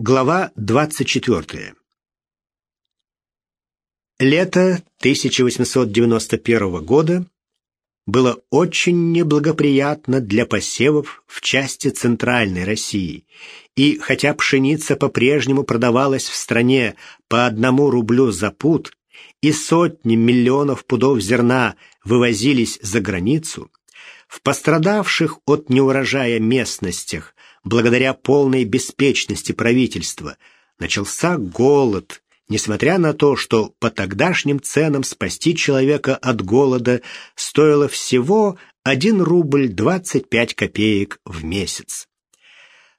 Глава 24. Лето 1891 года было очень неблагоприятно для посевов в части Центральной России, и хотя пшеница по-прежнему продавалась в стране по одному рублю за пуд и сотни миллионов пудов зерна вывозились за границу, в пострадавших от неурожая местностях благодаря полной беспечности правительства, начался голод, несмотря на то, что по тогдашним ценам спасти человека от голода стоило всего 1 рубль 25 копеек в месяц.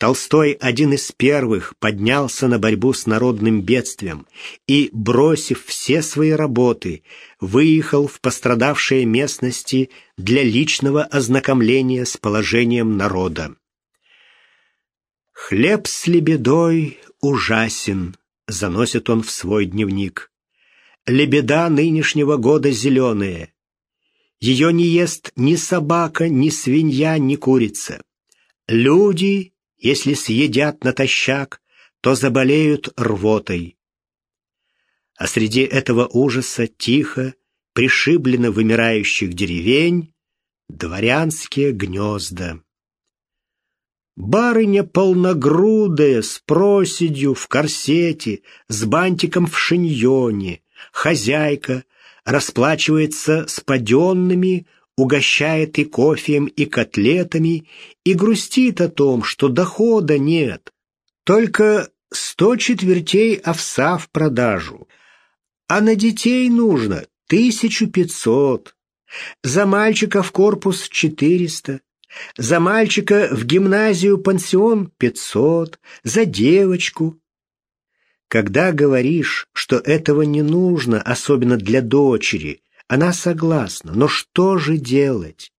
Толстой один из первых поднялся на борьбу с народным бедствием и, бросив все свои работы, выехал в пострадавшие местности для личного ознакомления с положением народа. «Хлеб с лебедой ужасен», — заносит он в свой дневник. «Лебеда нынешнего года зеленая. Ее не ест ни собака, ни свинья, ни курица. Люди, если съедят натощак, то заболеют рвотой». А среди этого ужаса тихо, пришиблено вымирающих деревень, дворянские гнезда. Барыня полногрудая, с проседью, в корсете, с бантиком в шиньоне, хозяйка, расплачивается с паденными, угощает и кофеем, и котлетами, и грустит о том, что дохода нет. Только сто четвертей овса в продажу, а на детей нужно тысячу пятьсот, за мальчика в корпус четыреста, за мальчика в гимназию пансион пятьсот, за девочку. Когда говоришь, что этого не нужно, особенно для дочери, она согласна, но что же делать?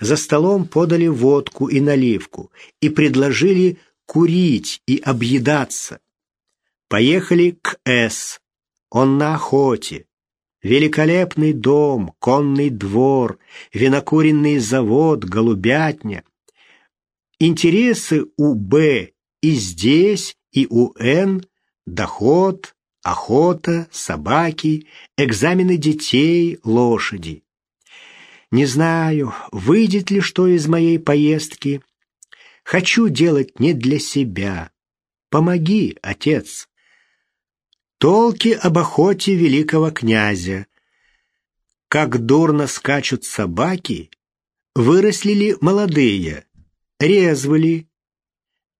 За столом подали водку и наливку и предложили курить и объедаться. Поехали к С. Он на охоте. Великолепный дом, конный двор, винокуренный завод, голубятня. Интересы у Б и здесь, и у Н – доход, охота, собаки, экзамены детей, лошади. Не знаю, выйдет ли что из моей поездки. Хочу делать не для себя. Помоги, отец. Толки об охоте великого князя. Как дурно скачут собаки, выросли ли молодые, резвы.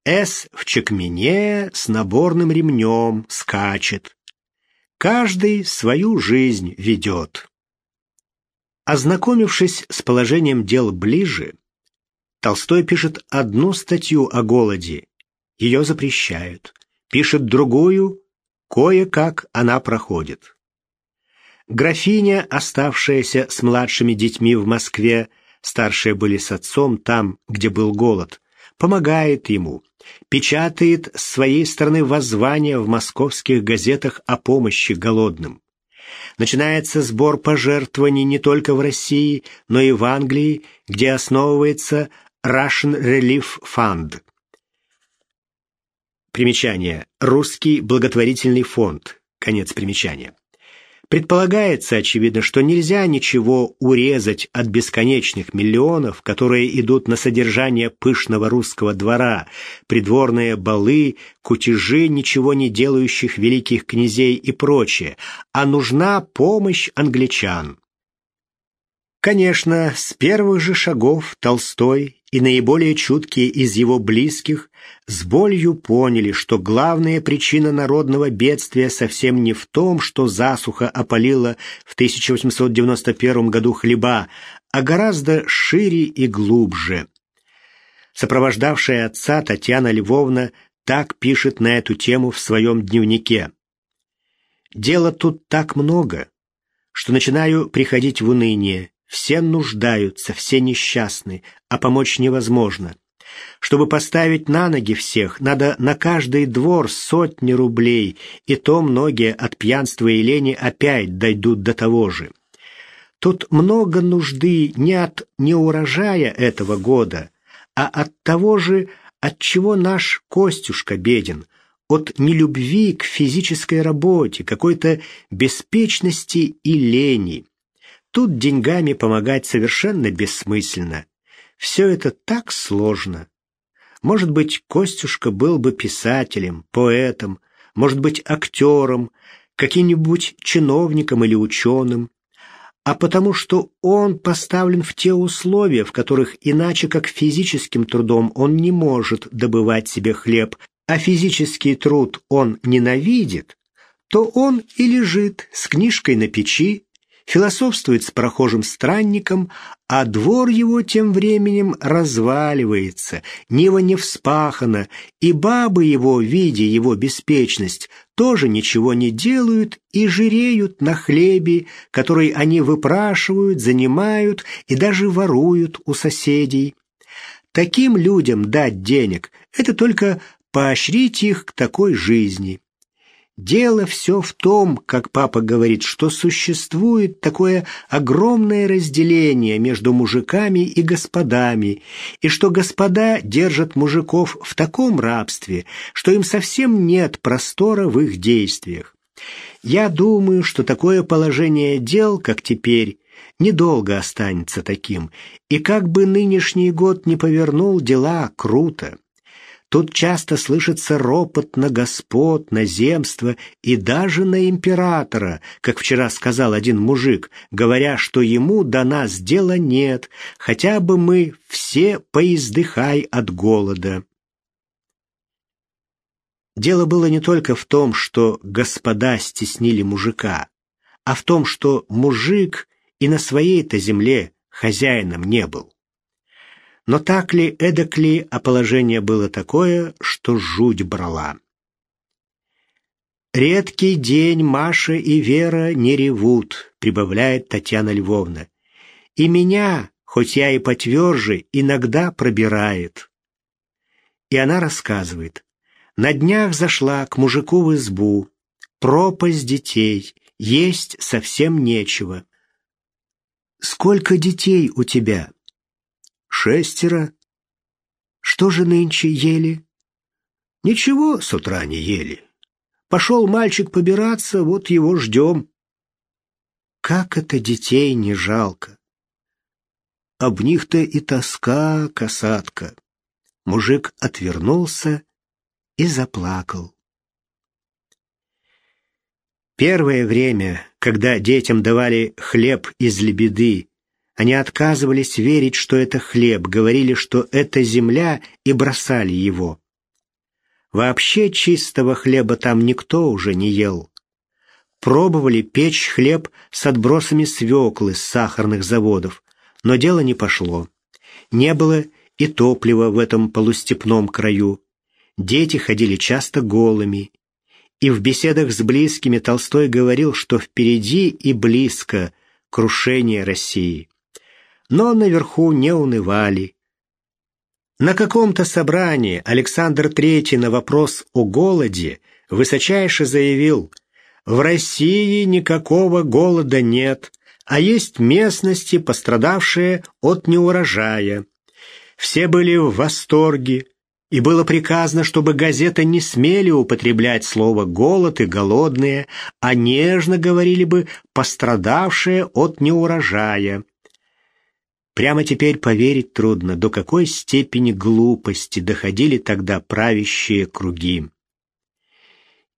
С в чекмене с наборным ремнем скачет. Каждый свою жизнь ведет. Ознакомившись с положением дел ближе, Толстой пишет одну статью о голоде, ее запрещают, пишет другую Кое-как она проходит. Графиня, оставшаяся с младшими детьми в Москве, старшие были с отцом там, где был голод, помогает ему, печатает с своей стороны воззвания в московских газетах о помощи голодным. Начинается сбор пожертвований не только в России, но и в Англии, где основывается Russian Relief Fund. Примечание. Русский благотворительный фонд. Конец примечания. Предполагается, очевидно, что нельзя ничего урезать от бесконечных миллионов, которые идут на содержание пышного русского двора, придворные балы, кутежи ничего не делающих великих князей и прочее, а нужна помощь англичан. Конечно, с первых же шагов Толстой и наиболее чуткие из его близких с болью поняли, что главная причина народного бедствия совсем не в том, что засуха опалила в 1891 году хлеба, а гораздо шире и глубже. Сопровождавшая отца Татьяна Львовна так пишет на эту тему в своем дневнике. «Дела тут так много, что начинаю приходить в уныние. Все нуждаются, все несчастны, а помочь невозможно. Чтобы поставить на ноги всех, надо на каждый двор сотни рублей, и то многие от пьянства и лени опять дойдут до того же. Тут много нужды не от неурожая этого года, а от того же, от чего наш Костюшка беден. от нелюбви к физической работе, какой-то беспечности и лени. Тут деньгами помогать совершенно бессмысленно. Все это так сложно. Может быть, Костюшка был бы писателем, поэтом, может быть, актером, каким-нибудь чиновником или ученым, а потому что он поставлен в те условия, в которых иначе как физическим трудом он не может добывать себе хлеб, а физический труд он ненавидит, то он и лежит с книжкой на печи, философствует с прохожим странником, а двор его тем временем разваливается, нива не вспахана, и бабы его, видя его беспечность, тоже ничего не делают и жиреют на хлебе, который они выпрашивают, занимают и даже воруют у соседей. Таким людям дать денег – это только поощрить их к такой жизни. Дело все в том, как папа говорит, что существует такое огромное разделение между мужиками и господами, и что господа держат мужиков в таком рабстве, что им совсем нет простора в их действиях. Я думаю, что такое положение дел, как теперь, недолго останется таким, и как бы нынешний год не повернул дела круто. Тут часто слышится ропот на господ, на земство и даже на императора, как вчера сказал один мужик, говоря, что ему до нас дела нет, хотя бы мы все поиздыхай от голода. Дело было не только в том, что господа стеснили мужика, а в том, что мужик и на своей-то земле хозяином не был. Но так ли, эдак ли, а положение было такое, что жуть брала. «Редкий день Маша и Вера не ревут», — прибавляет Татьяна Львовна. «И меня, хоть я и потверже, иногда пробирает». И она рассказывает. На днях зашла к мужику в избу. Пропасть детей, есть совсем нечего. «Сколько детей у тебя?» Шестеро. Что же нынче ели? Ничего с утра не ели. Пошел мальчик побираться, вот его ждем. Как это детей не жалко. Об них-то и тоска, касатка. Мужик отвернулся и заплакал. Первое время, когда детям давали хлеб из лебеды они отказывались верить, что это хлеб, говорили, что это земля, и бросали его. Вообще чистого хлеба там никто уже не ел. Пробовали печь хлеб с отбросами свеклы с сахарных заводов, но дело не пошло. Не было и топлива в этом полустепном краю. Дети ходили часто голыми. И в беседах с близкими Толстой говорил, что впереди и близко крушение России но наверху не унывали. На каком-то собрании Александр III на вопрос о голоде высочайше заявил, «В России никакого голода нет, а есть местности, пострадавшие от неурожая». Все были в восторге, и было приказано, чтобы газеты не смели употреблять слово «голод» и «голодные», а нежно говорили бы «пострадавшие от неурожая». Прямо теперь поверить трудно, до какой степени глупости доходили тогда правящие круги.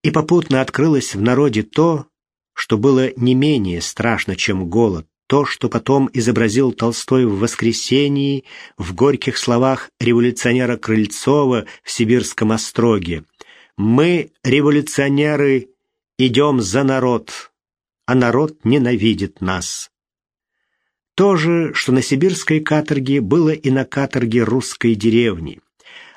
И попутно открылось в народе то, что было не менее страшно, чем голод, то, что потом изобразил Толстой в «Воскресении», в горьких словах революционера Крыльцова в «Сибирском остроге». «Мы, революционеры, идем за народ, а народ ненавидит нас». То же, что на сибирской каторге, было и на каторге русской деревни.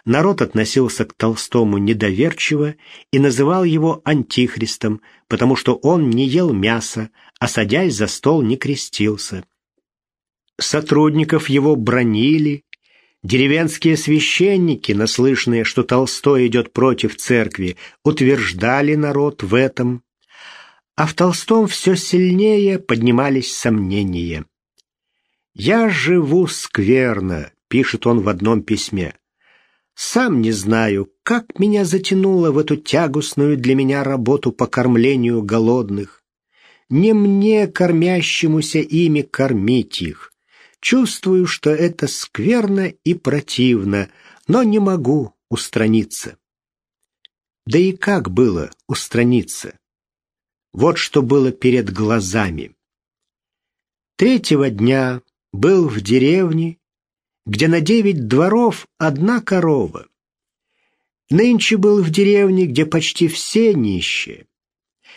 Народ относился к Толстому недоверчиво и называл его антихристом, потому что он не ел мяса, а, садясь за стол, не крестился. Сотрудников его бронили, Деревенские священники, наслышанные, что Толстой идет против церкви, утверждали народ в этом. А в Толстом все сильнее поднимались сомнения. «Я живу скверно», — пишет он в одном письме. «Сам не знаю, как меня затянуло в эту тягостную для меня работу по кормлению голодных. Не мне, кормящемуся ими, кормить их. Чувствую, что это скверно и противно, но не могу устраниться. Да и как было устраниться? Вот что было перед глазами. Третьего дня был в деревне, где на девять дворов одна корова. Нынче был в деревне, где почти все нищие.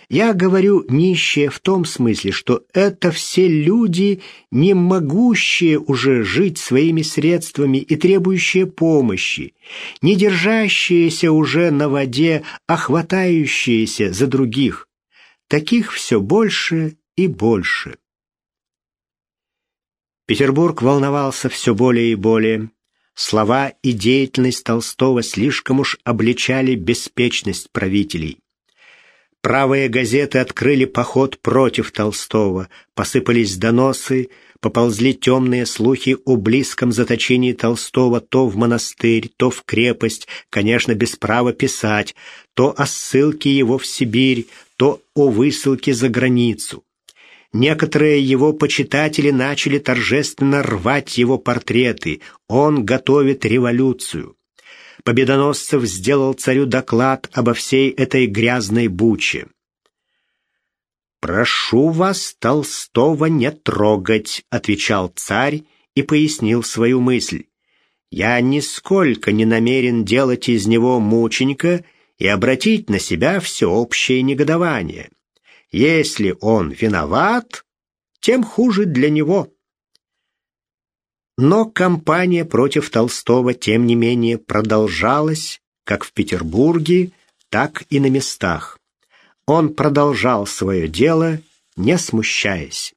Я говорю нищие в том смысле, что это все люди, не могущие уже жить своими средствами и требующие помощи, не держащиеся уже на воде, а хватающиеся за других. Таких все больше и больше. Петербург волновался все более и более. Слова и деятельность Толстого слишком уж обличали беспечность правителей. Правые газеты открыли поход против Толстого, посыпались доносы, поползли темные слухи о близком заточении Толстого то в монастырь, то в крепость, конечно, без права писать, то о ссылке его в Сибирь, то о высылке за границу. Некоторые его почитатели начали торжественно рвать его портреты. Он готовит революцию. Победоносцев сделал царю доклад обо всей этой грязной буче. «Прошу вас, Толстого, не трогать», — отвечал царь и пояснил свою мысль. «Я нисколько не намерен делать из него мученика и обратить на себя всеобщее негодование. Если он виноват, тем хуже для него. Но кампания против Толстого, тем не менее, продолжалась как в Петербурге, так и на местах. Он продолжал свое дело, не смущаясь.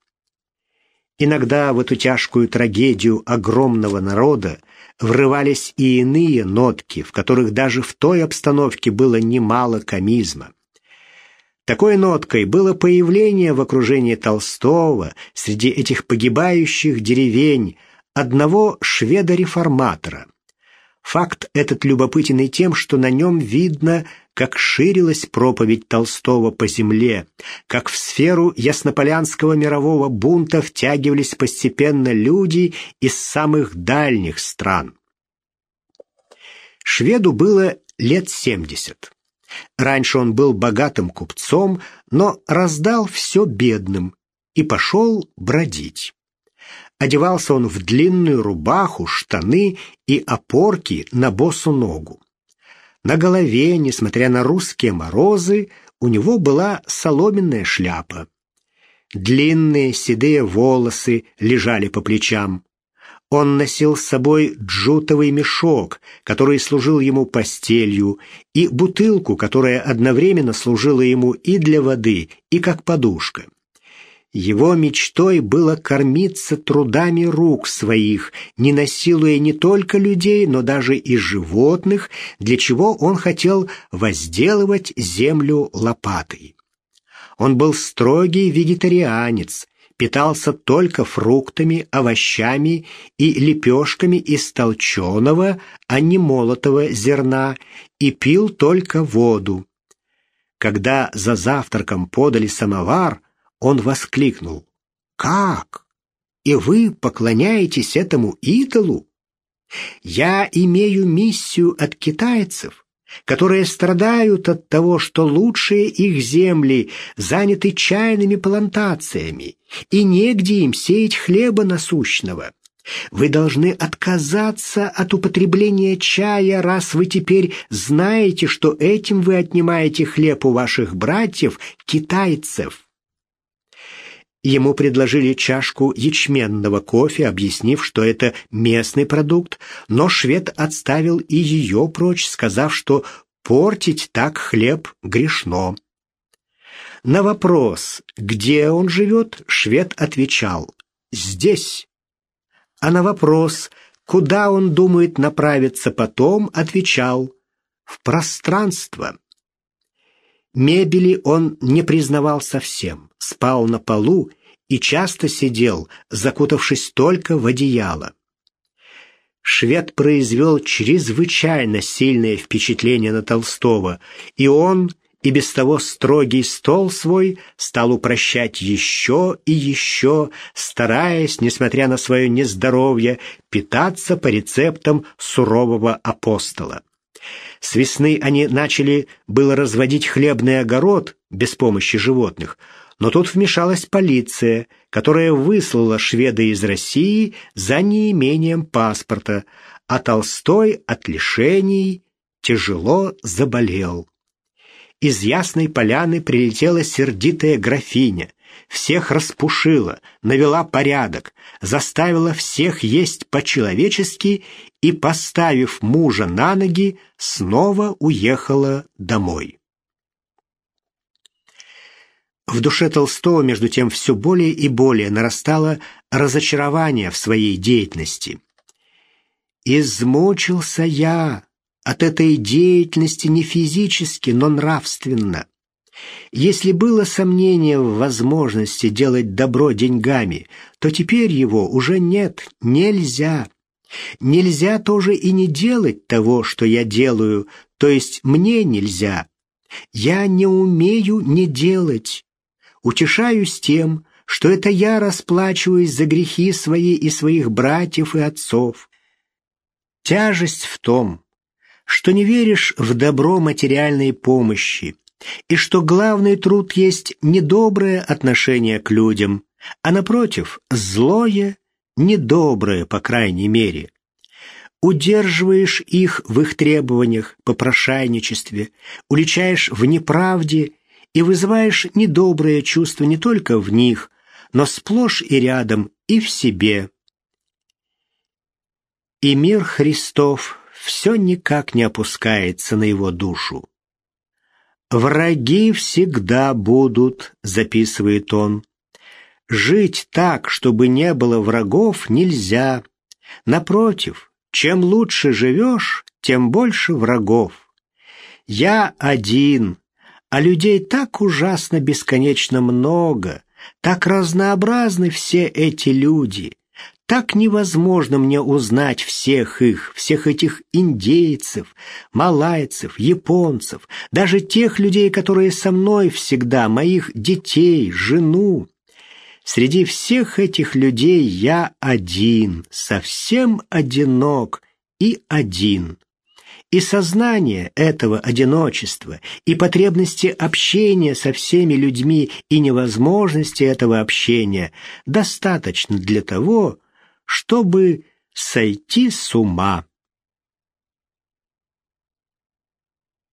Иногда в эту тяжкую трагедию огромного народа врывались и иные нотки, в которых даже в той обстановке было немало комизма. Такой ноткой было появление в окружении Толстого среди этих погибающих деревень одного шведа-реформатора. Факт этот любопытен и тем, что на нем видно, как ширилась проповедь Толстого по земле, как в сферу яснополянского мирового бунта втягивались постепенно люди из самых дальних стран. Шведу было лет семьдесят. Раньше он был богатым купцом, но раздал все бедным и пошел бродить. Одевался он в длинную рубаху, штаны и опорки на босу ногу. На голове, несмотря на русские морозы, у него была соломенная шляпа. Длинные седые волосы лежали по плечам. Он носил с собой джутовый мешок, который служил ему постелью, и бутылку, которая одновременно служила ему и для воды, и как подушка. Его мечтой было кормиться трудами рук своих, не насилуя не только людей, но даже и животных, для чего он хотел возделывать землю лопатой. Он был строгий вегетарианец, питался только фруктами, овощами и лепешками из толченого, а не молотого зерна, и пил только воду. Когда за завтраком подали самовар, он воскликнул. «Как? И вы поклоняетесь этому идолу? Я имею миссию от китайцев которые страдают от того, что лучшие их земли заняты чайными плантациями, и негде им сеять хлеба насущного. Вы должны отказаться от употребления чая, раз вы теперь знаете, что этим вы отнимаете хлеб у ваших братьев, китайцев. Ему предложили чашку ячменного кофе, объяснив, что это местный продукт, но швед отставил и ее прочь, сказав, что портить так хлеб грешно. На вопрос, где он живет, швед отвечал «здесь». А на вопрос, куда он думает направиться потом, отвечал «в пространство». Мебели он не признавал совсем, спал на полу и часто сидел, закутавшись только в одеяло. швед произвел чрезвычайно сильное впечатление на Толстого, и он, и без того строгий стол свой, стал упрощать еще и еще, стараясь, несмотря на свое нездоровье, питаться по рецептам сурового апостола. С весны они начали было разводить хлебный огород без помощи животных, но тут вмешалась полиция, которая выслала шведа из России за неимением паспорта, а Толстой от лишений тяжело заболел. Из Ясной Поляны прилетела сердитая графиня, всех распушила, навела порядок, заставила всех есть по-человечески и, поставив мужа на ноги, снова уехала домой. В душе Толстого, между тем, все более и более нарастало разочарование в своей деятельности. «Измучился я от этой деятельности не физически, но нравственно. Если было сомнение в возможности делать добро деньгами, то теперь его уже нет, нельзя. Нельзя тоже и не делать того, что я делаю, то есть мне нельзя. Я не умею не делать. Утешаюсь тем, что это я расплачиваюсь за грехи свои и своих братьев и отцов. Тяжесть в том, что не веришь в добро материальной помощи, и что главный труд есть недоброе отношение к людям, а напротив, злое, недоброе, по крайней мере. Удерживаешь их в их требованиях, попрошайничестве, уличаешь в неправде и вызываешь недоброе чувство не только в них, но сплошь и рядом и в себе. И мир Христов все никак не опускается на его душу. «Враги всегда будут», — записывает он. «Жить так, чтобы не было врагов, нельзя. Напротив, чем лучше живешь, тем больше врагов. Я один, а людей так ужасно бесконечно много, так разнообразны все эти люди. Так невозможно мне узнать всех их, всех этих индейцев, малайцев, японцев, даже тех людей, которые со мной всегда, моих детей, жену. Среди всех этих людей я один, совсем одинок и один. И сознание этого одиночества, и потребности общения со всеми людьми, и невозможности этого общения достаточно для того, чтобы сойти с ума.